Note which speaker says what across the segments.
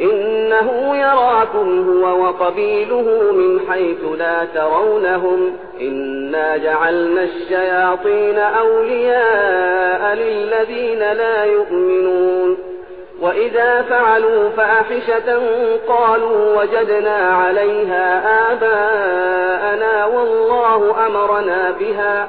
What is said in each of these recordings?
Speaker 1: إنه يراكم هو وقبيله من حيث لا ترونهم. إنا جعلنا الشياطين أولياء للذين لا يؤمنون. وإذا فعلوا فاحشة قالوا وجدنا عليها آباءنا والله أمرنا بها.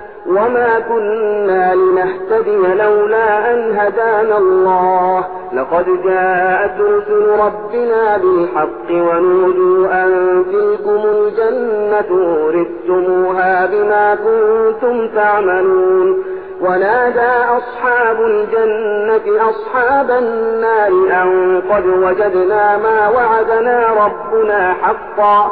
Speaker 1: وما كنا لنهتدي لولا أن هدانا الله. لقد جاءت رسل ربنا بالحق ونودوا أن تلكم الجنة ورثتموها بما كنتم تعملون. ونادى أصحاب الجنة أصحاب النار أن قد وجدنا ما وعدنا ربنا حقا.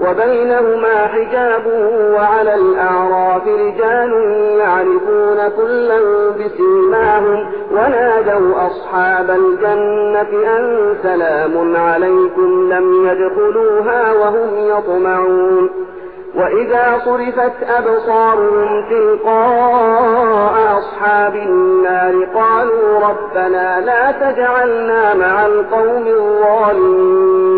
Speaker 1: وبينهما حجاب وعلى الأعراف رجال يعرفون كلا بسيماهم ونادوا أصحاب الجنة أن سلام عليكم لم يدخلوها وهم يطمعون. وإذا صرفت أبصارهم تلقاء أصحاب النار قالوا ربنا لا تجعلنا مع القوم الظالمين.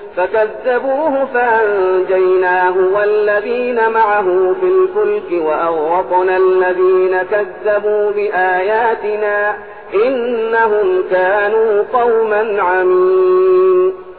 Speaker 1: فكذبوه فأنجيناه والذين معه في الفلك وأغرقنا الذين كذبوا بآياتنا إنهم كانوا قوما عمين.